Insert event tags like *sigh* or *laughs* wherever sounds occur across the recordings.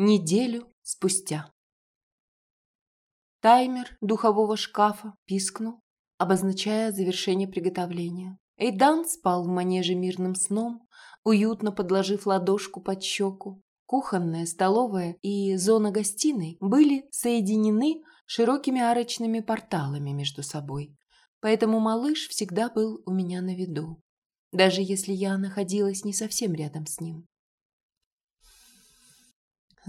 Неделю спустя. Таймер духового шкафа пискнул, обозначая завершение приготовления. Эйдан спал в манеже мирным сном, уютно подложив ладошку под щеку. Кухонная, столовая и зона гостиной были соединены широкими арочными порталами между собой. Поэтому малыш всегда был у меня на виду, даже если я находилась не совсем рядом с ним.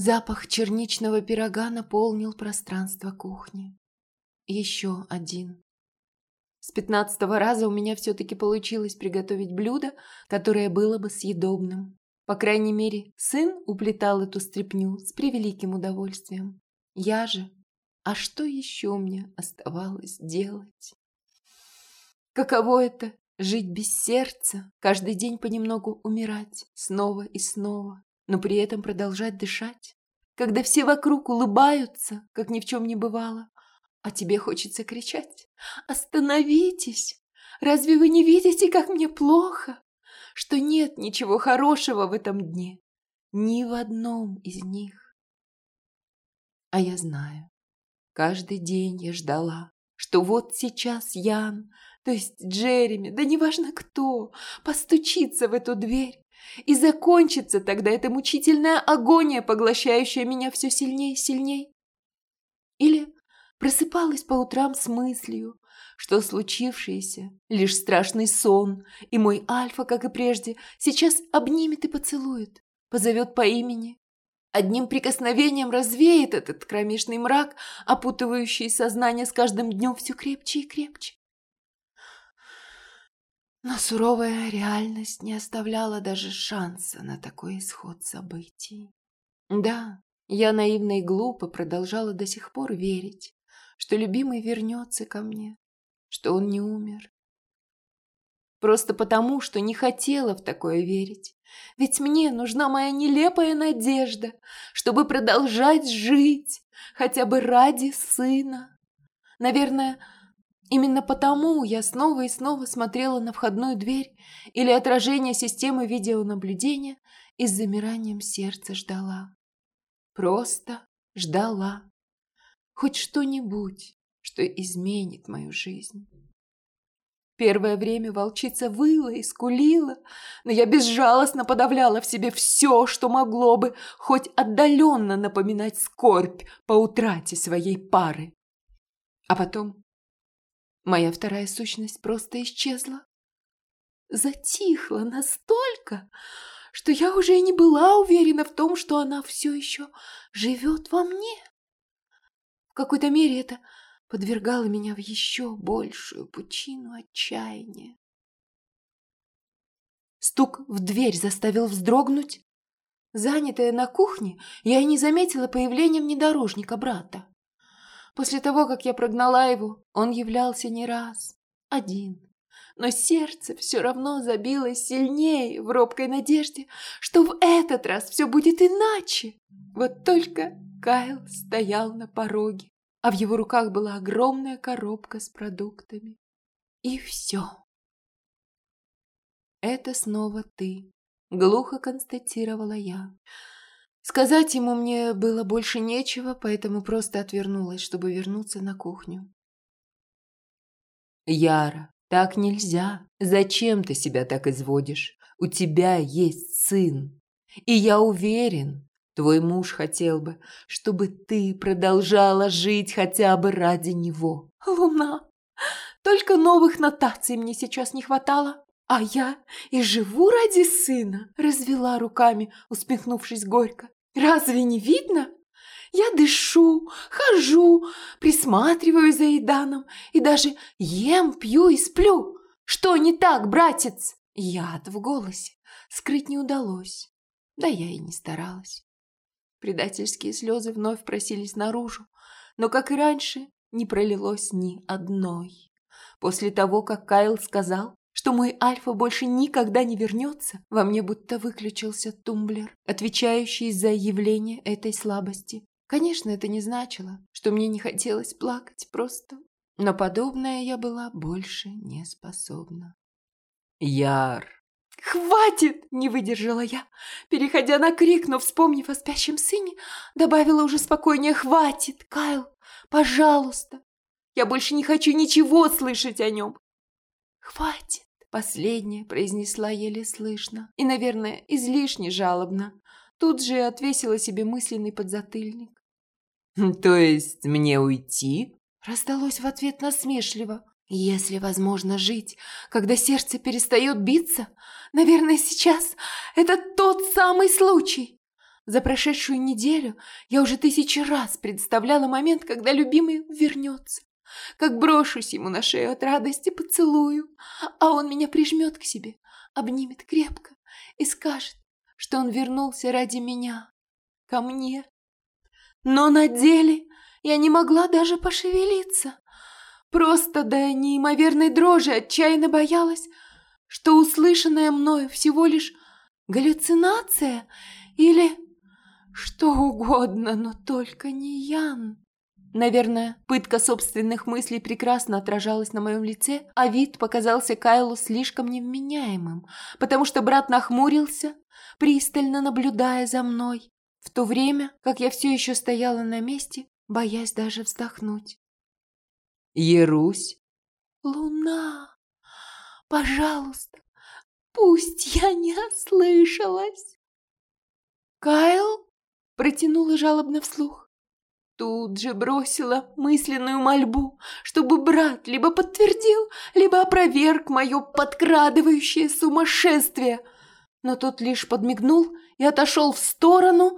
Запах черничного пирога наполнил пространство кухни. Еще один. С пятнадцатого раза у меня все-таки получилось приготовить блюдо, которое было бы съедобным. По крайней мере, сын уплетал эту стряпню с превеликим удовольствием. Я же... А что еще мне оставалось делать? Каково это — жить без сердца, каждый день понемногу умирать, снова и снова, но при этом продолжать дышать, когда все вокруг улыбаются, как ни в чем не бывало, а тебе хочется кричать «Остановитесь! Разве вы не видите, как мне плохо? Что нет ничего хорошего в этом дне, ни в одном из них?» А я знаю, каждый день я ждала, что вот сейчас Ян, то есть Джереми, да неважно кто, постучится в эту дверь и закончится тогда эта мучительная агония, поглощающая меня все сильнее и сильнее. Или просыпалась по утрам с мыслью, что случившееся – лишь страшный сон, и мой Альфа, как и прежде, сейчас обнимет и поцелует, позовет по имени. Одним прикосновением развеет этот кромешный мрак, опутывающий сознание с каждым днем все крепче и крепче. Но суровая реальность не оставляла даже шанса на такой исход событий. Да, я наивно и глупо продолжала до сих пор верить, что любимый вернется ко мне, что он не умер. Просто потому, что не хотела в такое верить. Ведь мне нужна моя нелепая надежда, чтобы продолжать жить, хотя бы ради сына. Наверное, Именно потому я снова и снова смотрела на входную дверь или отражение системы видеонаблюдения и с замиранием сердца ждала. Просто ждала. Хоть что-нибудь, что изменит мою жизнь. Первое время волчица выла и скулила, но я безжалостно подавляла в себе все, что могло бы хоть отдаленно напоминать скорбь по утрате своей пары. А потом Моя вторая сущность просто исчезла. Затихла настолько, что я уже и не была уверена в том, что она все еще живет во мне. В какой-то мере это подвергало меня в еще большую пучину отчаяния. Стук в дверь заставил вздрогнуть. Занятая на кухне, я и не заметила появления внедорожника брата. После того, как я прогнала его, он являлся не раз, один. Но сердце все равно забилось сильнее в робкой надежде, что в этот раз все будет иначе. Вот только Кайл стоял на пороге, а в его руках была огромная коробка с продуктами. И все. «Это снова ты», — глухо констатировала я. Сказать ему мне было больше нечего, поэтому просто отвернулась, чтобы вернуться на кухню. «Яра, так нельзя. Зачем ты себя так изводишь? У тебя есть сын. И я уверен, твой муж хотел бы, чтобы ты продолжала жить хотя бы ради него». «Луна, только новых нотаций мне сейчас не хватало. А я и живу ради сына, развела руками, усмехнувшись горько. Разве не видно? Я дышу, хожу, присматриваю за Иданом и даже ем, пью и сплю. Что не так, братец? Яд в голосе скрыть не удалось. Да я и не старалась. Предательские слезы вновь просились наружу, но, как и раньше, не пролилось ни одной. После того, как Кайл сказал, что мой Альфа больше никогда не вернется, во мне будто выключился тумблер, отвечающий за явление этой слабости. Конечно, это не значило, что мне не хотелось плакать просто, но подобное я была больше не способна. Яр. «Хватит!» – не выдержала я. Переходя на крик, но вспомнив о спящем сыне, добавила уже спокойнее «Хватит, Кайл! Пожалуйста! Я больше не хочу ничего слышать о нем!» «Хватит!» – последнее произнесла еле слышно и, наверное, излишне жалобно. Тут же отвесила себе мысленный подзатыльник. «То есть мне уйти?» Раздалось в ответ насмешливо. Если возможно жить, когда сердце перестает биться, наверное, сейчас это тот самый случай. За прошедшую неделю я уже тысячи раз представляла момент, когда любимый вернется. Как брошусь ему на шею от радости, поцелую, а он меня прижмет к себе, обнимет крепко и скажет, что он вернулся ради меня, ко мне. Но на деле я не могла даже пошевелиться. Просто до неимоверной дрожи отчаянно боялась, что услышанное мною всего лишь галлюцинация или что угодно, но только не Ян. Наверное, пытка собственных мыслей прекрасно отражалась на моем лице, а вид показался Кайлу слишком невменяемым, потому что брат нахмурился, пристально наблюдая за мной, в то время как я все еще стояла на месте, боясь даже вздохнуть. Ерусь. Луна, пожалуйста, пусть я не ослышалась. Кайл протянула жалобно вслух. Тут же бросила мысленную мольбу, чтобы брат либо подтвердил, либо опроверг мое подкрадывающее сумасшествие. Но тот лишь подмигнул и отошел в сторону,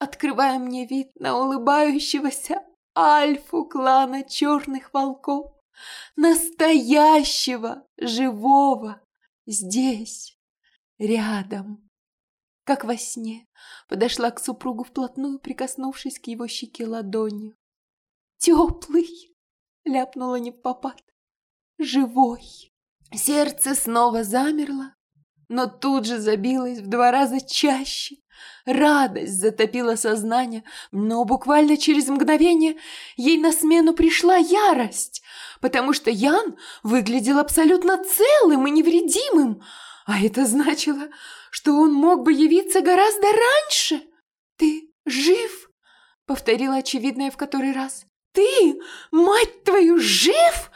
открывая мне вид на улыбающегося альфу клана черных волков, настоящего, живого, здесь, рядом. Как во сне, подошла к супругу вплотную, прикоснувшись к его щеке ладонью. «Теплый!» — ляпнула не в попад. «Живой!» Сердце снова замерло, но тут же забилось в два раза чаще, Радость затопила сознание, но буквально через мгновение ей на смену пришла ярость, потому что Ян выглядел абсолютно целым и невредимым, а это значило, что он мог бы явиться гораздо раньше. «Ты жив?» — повторила очевидное в который раз. «Ты, мать твою, жив?»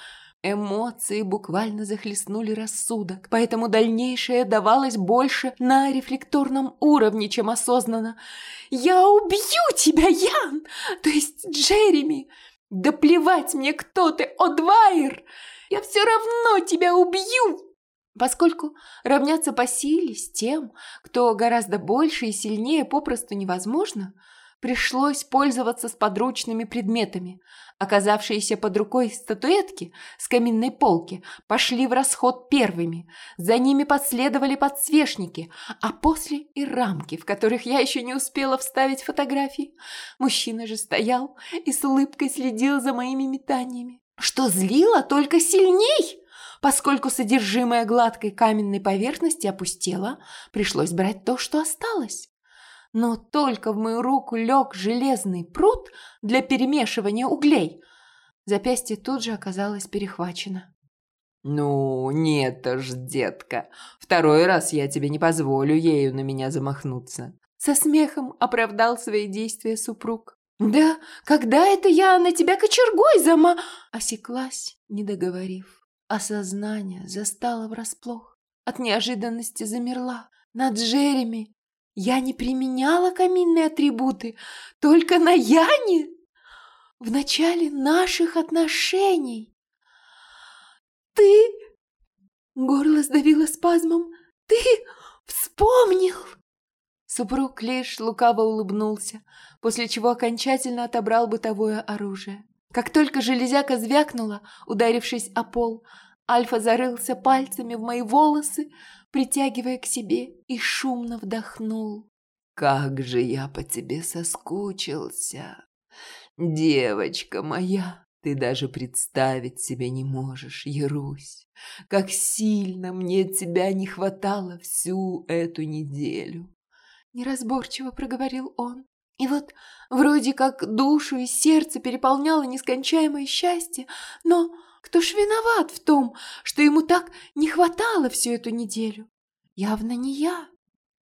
Эмоции буквально захлестнули рассудок, поэтому дальнейшее давалось больше на рефлекторном уровне, чем осознанно. «Я убью тебя, Ян! То есть Джереми! Да плевать мне, кто ты, Одвайер! Я все равно тебя убью!» Поскольку равняться по силе с тем, кто гораздо больше и сильнее попросту невозможно, пришлось пользоваться сподручными предметами. Оказавшиеся под рукой статуэтки с каминной полки пошли в расход первыми. За ними последовали подсвечники, а после и рамки, в которых я еще не успела вставить фотографии. Мужчина же стоял и с улыбкой следил за моими метаниями. Что злило только сильней! Поскольку содержимое гладкой каменной поверхности опустело, пришлось брать то, что осталось. Но только в мою руку лег железный пруд для перемешивания углей. Запястье тут же оказалось перехвачено. «Ну, нет ж, детка, второй раз я тебе не позволю ею на меня замахнуться». Со смехом оправдал свои действия супруг. «Да когда это я на тебя кочергой зама...» Осеклась, не договорив. Осознание застало врасплох. От неожиданности замерла. Над Джереми я не применяла каминные атрибуты, только на Яне в начале наших отношений. Ты... Горло сдавило спазмом. Ты вспомнил? Супруг лишь лукаво улыбнулся, после чего окончательно отобрал бытовое оружие. Как только железяка звякнула, ударившись о пол, Альфа зарылся пальцами в мои волосы, притягивая к себе, и шумно вдохнул. «Как же я по тебе соскучился! Девочка моя, ты даже представить себе не можешь, Ярусь, как сильно мне тебя не хватало всю эту неделю!» Неразборчиво проговорил он. И вот вроде как душу и сердце переполняло нескончаемое счастье, но кто ж виноват в том, что ему так не хватало всю эту неделю? явно не я.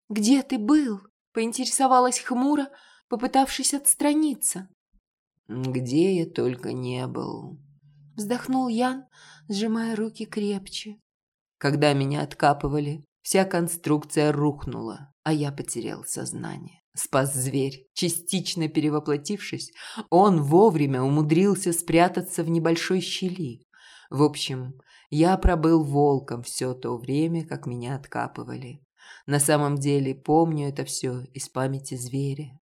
Где ты был? Поинтересовалась хмуро, попытавшись отстраниться. Где я только не был. Вздохнул Ян, сжимая руки крепче. Когда меня откапывали, вся конструкция рухнула, а я потерял сознание. Спас зверь. Частично перевоплотившись, он вовремя умудрился спрятаться в небольшой щели. В общем, я пробыл волком все то время, как меня откапывали. На самом деле помню это все из памяти зверя.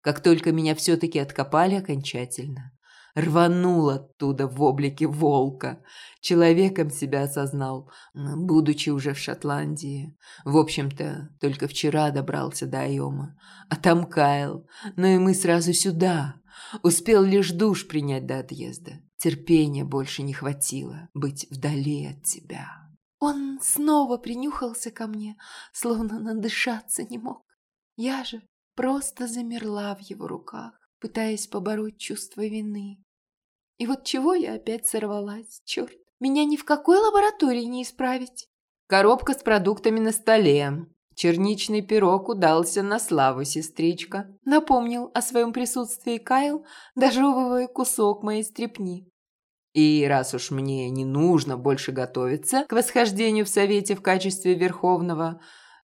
Как только меня все-таки откопали окончательно, рванул оттуда в облике волка. Человеком себя осознал, будучи уже в Шотландии. В общем-то, только вчера добрался до Айома. А там Кайл. Ну и мы сразу сюда. Успел лишь душ принять до отъезда. Терпения больше не хватило быть вдали от тебя. Он снова принюхался ко мне, словно надышаться не мог. Я же просто замерла в его руках, пытаясь побороть чувство вины. И вот чего я опять сорвалась, черт. Меня ни в какой лаборатории не исправить. Коробка с продуктами на столе. Черничный пирог удался на славу, сестричка. Напомнил о своем присутствии Кайл, дожевывая кусок моей стрепни. И раз уж мне не нужно больше готовиться к восхождению в Совете в качестве Верховного,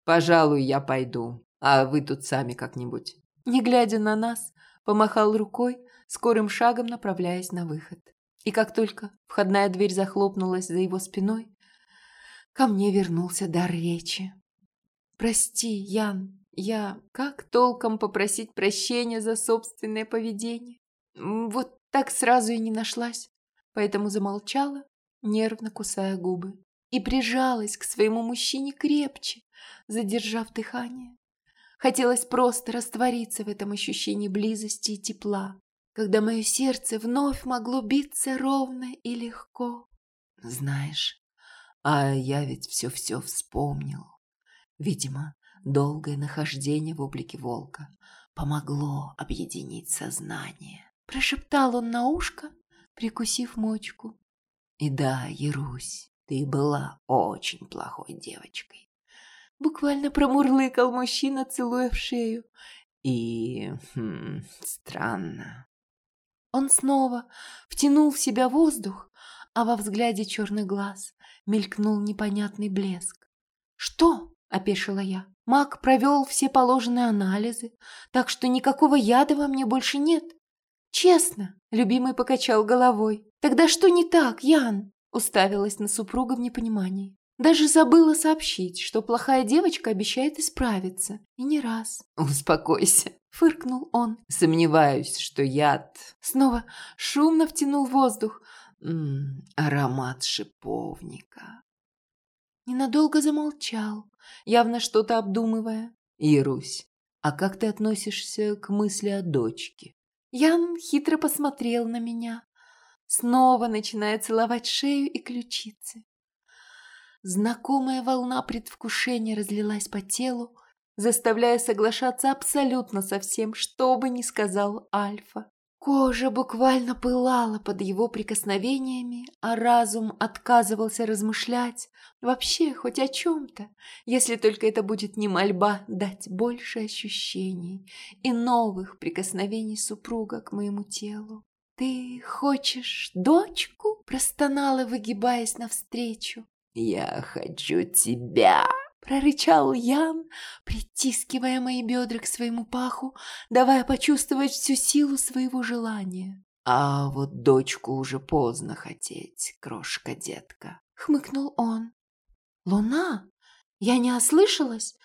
пожалуй, я пойду, а вы тут сами как-нибудь. Не глядя на нас, помахал рукой, скорым шагом направляясь на выход. И как только входная дверь захлопнулась за его спиной, ко мне вернулся дар речи. «Прости, Ян, я как толком попросить прощения за собственное поведение? Вот так сразу и не нашлась, поэтому замолчала, нервно кусая губы, и прижалась к своему мужчине крепче, задержав дыхание. Хотелось просто раствориться в этом ощущении близости и тепла, когда мое сердце вновь могло биться ровно и легко. Знаешь, а я ведь все-все вспомнил. Видимо, долгое нахождение в облике волка помогло объединить сознание. Прошептал он на ушко, прикусив мочку. И да, Ярусь, ты была очень плохой девочкой. Буквально промурлыкал мужчина, целуя в шею. И хм, странно, он снова втянул в себя воздух, а во взгляде черный глаз мелькнул непонятный блеск. «Что?» – опешила я. «Маг провел все положенные анализы, так что никакого яда во мне больше нет». «Честно», – любимый покачал головой. «Тогда что не так, Ян?» – уставилась на супруга в непонимании. Даже забыла сообщить, что плохая девочка обещает исправиться. И не раз. «Успокойся», — фыркнул он. «Сомневаюсь, что яд...» Снова шумно втянул воздух. М -м, аромат шиповника. Ненадолго замолчал, явно что-то обдумывая. «Ярусь, а как ты относишься к мысли о дочке?» Ян хитро посмотрел на меня, снова начиная целовать шею и ключицы. Знакомая волна предвкушения разлилась по телу, заставляя соглашаться абсолютно со всем, что бы ни сказал Альфа. Кожа буквально пылала под его прикосновениями, а разум отказывался размышлять вообще хоть о чем-то, если только это будет не мольба дать больше ощущений и новых прикосновений супруга к моему телу. «Ты хочешь дочку?» – простонала, выгибаясь навстречу. «Я хочу тебя!» — прорычал Ян, притискивая мои бедра к своему паху, давая почувствовать всю силу своего желания. «А вот дочку уже поздно хотеть, крошка-детка», — хмыкнул он. «Луна? Я не ослышалась,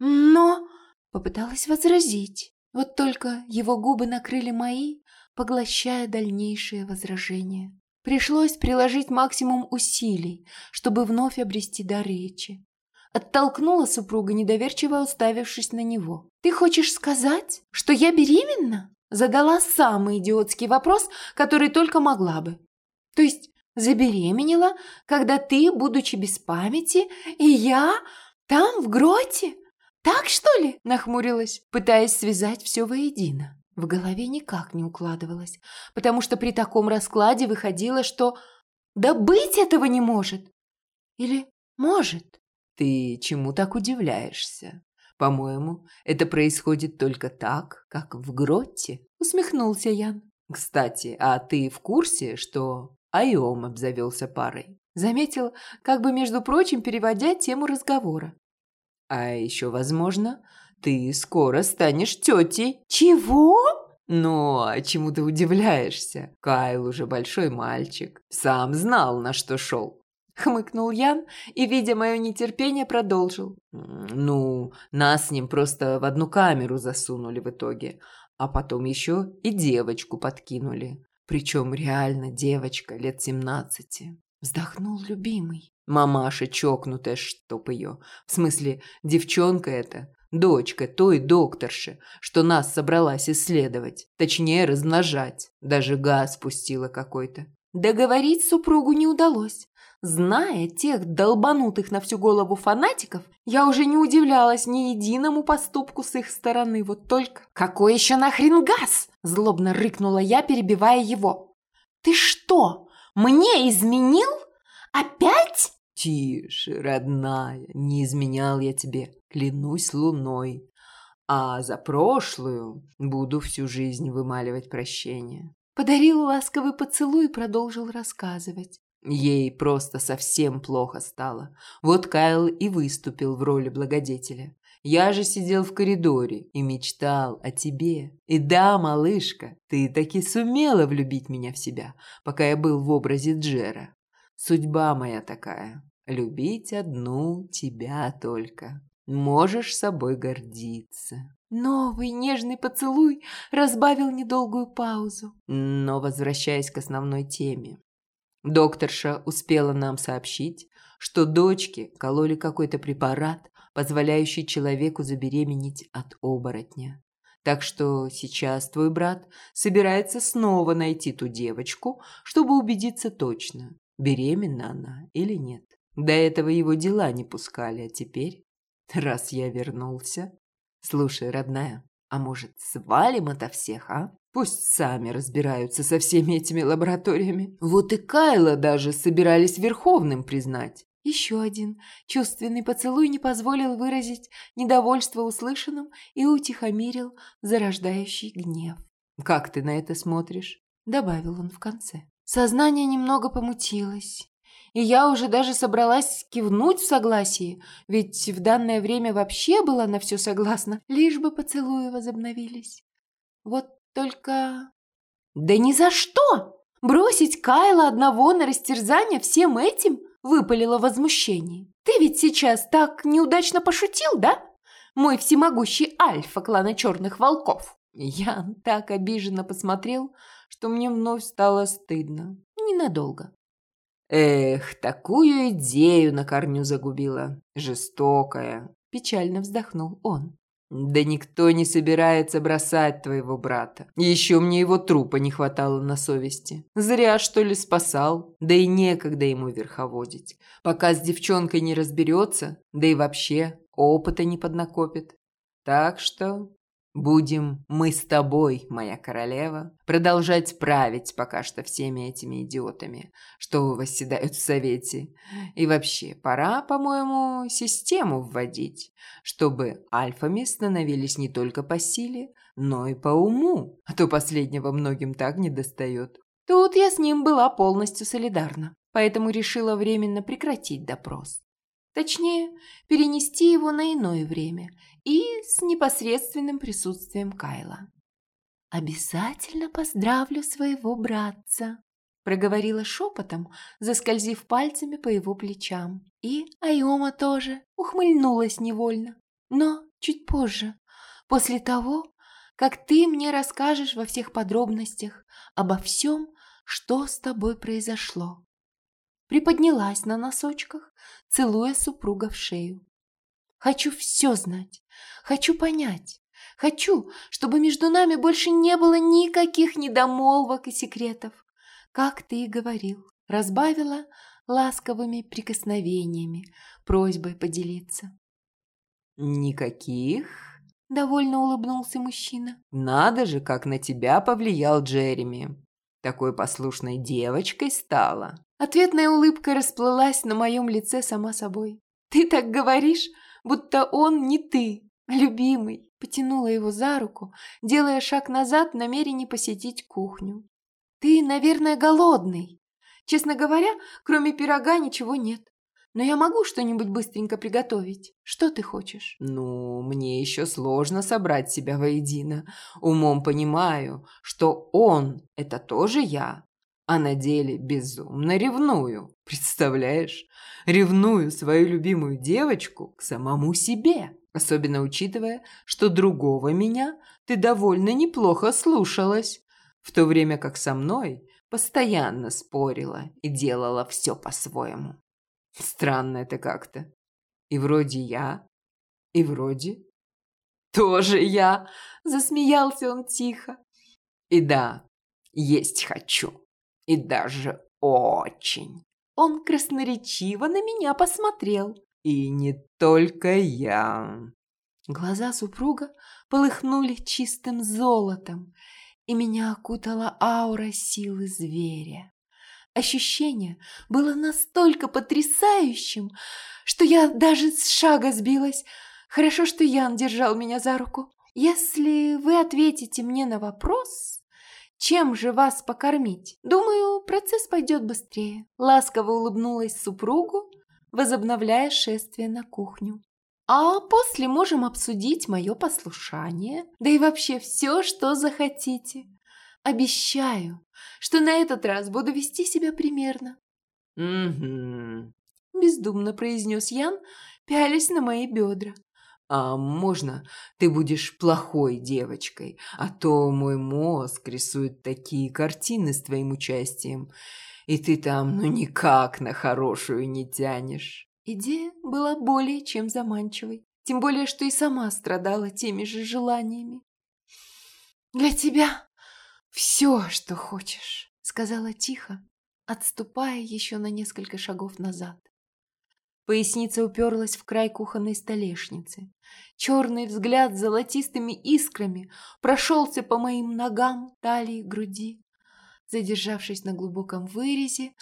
но...» — попыталась возразить. Вот только его губы накрыли мои, поглощая дальнейшие возражения. Пришлось приложить максимум усилий, чтобы вновь обрести дар речи. Оттолкнула супруга, недоверчиво уставившись на него. «Ты хочешь сказать, что я беременна?» Задала самый идиотский вопрос, который только могла бы. «То есть забеременела, когда ты, будучи без памяти, и я там, в гроте? Так, что ли?» Нахмурилась, пытаясь связать все воедино. В голове никак не укладывалось, потому что при таком раскладе выходило, что «да быть этого не может» или «может». Ты чему так удивляешься? По-моему, это происходит только так, как в гроте. Усмехнулся Ян. Кстати, а ты в курсе, что Айом обзавелся парой? Заметил, как бы, между прочим, переводя тему разговора. А еще, возможно, ты скоро станешь тетей. Чего? Ну, а чему ты удивляешься? Кайл уже большой мальчик. Сам знал, на что шел. Хмыкнул Ян и, видя мое нетерпение, продолжил. Ну, нас с ним просто в одну камеру засунули в итоге. А потом еще и девочку подкинули. Причем реально девочка лет семнадцати. Вздохнул любимый. Мамаша чокнутая, чтоб ее. В смысле, девчонка эта, дочка той докторши, что нас собралась исследовать. Точнее, размножать. Даже газ пустила какой-то. Договорить супругу не удалось. Зная тех долбанутых на всю голову фанатиков, я уже не удивлялась ни единому поступку с их стороны. Вот только... «Какой еще нахрен газ?» – злобно рыкнула я, перебивая его. «Ты что, мне изменил? Опять?» «Тише, родная, не изменял я тебе, клянусь луной. А за прошлую буду всю жизнь вымаливать прощение». Подарил ласковый поцелуй и продолжил рассказывать. Ей просто совсем плохо стало. Вот Кайл и выступил в роли благодетеля. Я же сидел в коридоре и мечтал о тебе. И да, малышка, ты таки сумела влюбить меня в себя, пока я был в образе Джера. Судьба моя такая. Любить одну тебя только. Можешь собой гордиться. Новый нежный поцелуй разбавил недолгую паузу. Но возвращаясь к основной теме. Докторша успела нам сообщить, что дочке кололи какой-то препарат, позволяющий человеку забеременеть от оборотня. Так что сейчас твой брат собирается снова найти ту девочку, чтобы убедиться точно, беременна она или нет. До этого его дела не пускали, а теперь, раз я вернулся... Слушай, родная, а может, свалим ото всех, а? Пусть сами разбираются со всеми этими лабораториями. Вот и Кайла даже собирались Верховным признать. Еще один чувственный поцелуй не позволил выразить недовольство услышанным и утихомирил зарождающий гнев. «Как ты на это смотришь?» – добавил он в конце. Сознание немного помутилось, и я уже даже собралась кивнуть в согласии, ведь в данное время вообще была на все согласна, *laughs* лишь бы поцелуи возобновились. Вот только... Да ни за что! Бросить Кайла одного на растерзание всем этим? Выпалило возмущение. Ты ведь сейчас так неудачно пошутил, да? Мой всемогущий альфа клана черных волков. Я так обиженно посмотрел, что мне вновь стало стыдно. Ненадолго. Эх, такую идею на корню загубила. Жестокая. Печально вздохнул он. Да никто не собирается бросать твоего брата. Еще мне его трупа не хватало на совести. Зря, что ли, спасал. Да и некогда ему верховодить. Пока с девчонкой не разберется, да и вообще опыта не поднакопит. Так что Будем мы с тобой, моя королева, продолжать править пока что всеми этими идиотами, что восседают в совете. И вообще, пора, по-моему, систему вводить, чтобы альфами становились не только по силе, но и по уму, а то последнего многим так не достает. Тут я с ним была полностью солидарна, поэтому решила временно прекратить допрос. Точнее, перенести его на иное время и с непосредственным присутствием Кайла. «Обязательно поздравлю своего братца», – проговорила шепотом, заскользив пальцами по его плечам. И Айома тоже ухмыльнулась невольно. «Но чуть позже, после того, как ты мне расскажешь во всех подробностях обо всем, что с тобой произошло». Приподнялась на носочках, целуя супруга в шею. «Хочу все знать, Хочу понять. Хочу, чтобы между нами больше не было никаких недомолвок и секретов. Как ты и говорил, разбавила ласковыми прикосновениями, просьбой поделиться. «Никаких?» – довольно улыбнулся мужчина. «Надо же, как на тебя повлиял Джереми. Такой послушной девочкой стала». Ответная улыбка расплылась на моем лице сама собой. Ты так говоришь, будто он не ты, любимый. Потянула его за руку, делая шаг назад в посетить кухню. Ты, наверное, голодный. Честно говоря, кроме пирога ничего нет. Но я могу что-нибудь быстренько приготовить. Что ты хочешь? Ну, мне еще сложно собрать себя воедино. Умом понимаю, что он – это тоже я, а на деле безумно ревную. Представляешь? Ревную свою любимую девочку к самому себе. Особенно учитывая, что другого меня ты довольно неплохо слушалась, в то время как со мной постоянно спорила и делала все по-своему. Странно это как-то. И вроде я, и вроде... Тоже я, засмеялся он тихо. И да, есть хочу. И даже очень. Он красноречиво на меня посмотрел. И не только я. Глаза супруга полыхнули чистым золотом, и меня окутала аура силы зверя. Ощущение было настолько потрясающим, что я даже с шага сбилась. Хорошо, что Ян держал меня за руку. Если вы ответите мне на вопрос, чем же вас покормить, думаю, процесс пойдет быстрее. Ласково улыбнулась супругу, возобновляя шествие на кухню. А после можем обсудить мое послушание, да и вообще все, что захотите. Обещаю, что на этот раз буду вести себя примерно. Угу. Бездумно произнес Ян, пялясь на мои бедра. А можно ты будешь плохой девочкой, а то мой мозг рисует такие картины с твоим участием, и ты там ну никак на хорошую не тянешь. Идея была более чем заманчивой, тем более, что и сама страдала теми же желаниями. «Для тебя все, что хочешь», — сказала тихо, отступая еще на несколько шагов назад. Поясница уперлась в край кухонной столешницы. Черный взгляд с золотистыми искрами прошелся по моим ногам, талии, груди, задержавшись на глубоком вырезе,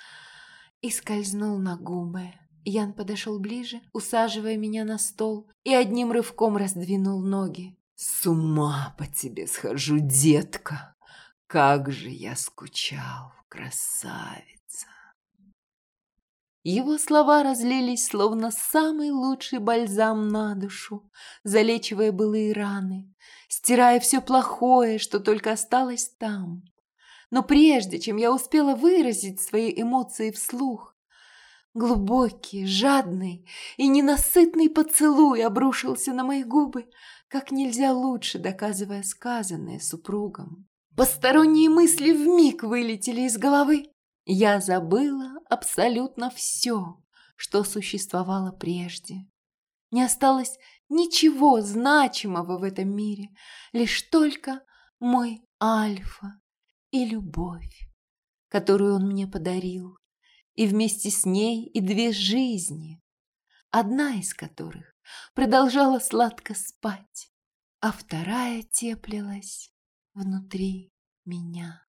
и скользнул на губы. Ян подошел ближе, усаживая меня на стол, и одним рывком раздвинул ноги. «С ума по тебе схожу, детка! Как же я скучал, красавец!» Его слова разлились, словно самый лучший бальзам на душу, залечивая былые раны, стирая все плохое, что только осталось там. Но прежде, чем я успела выразить свои эмоции вслух, глубокий, жадный и ненасытный поцелуй обрушился на мои губы, как нельзя лучше доказывая сказанное супругом. Посторонние мысли вмиг вылетели из головы, я забыла абсолютно все, что существовало прежде. Не осталось ничего значимого в этом мире, лишь только мой Альфа и любовь, которую он мне подарил, и вместе с ней и две жизни, одна из которых продолжала сладко спать, а вторая теплилась внутри меня.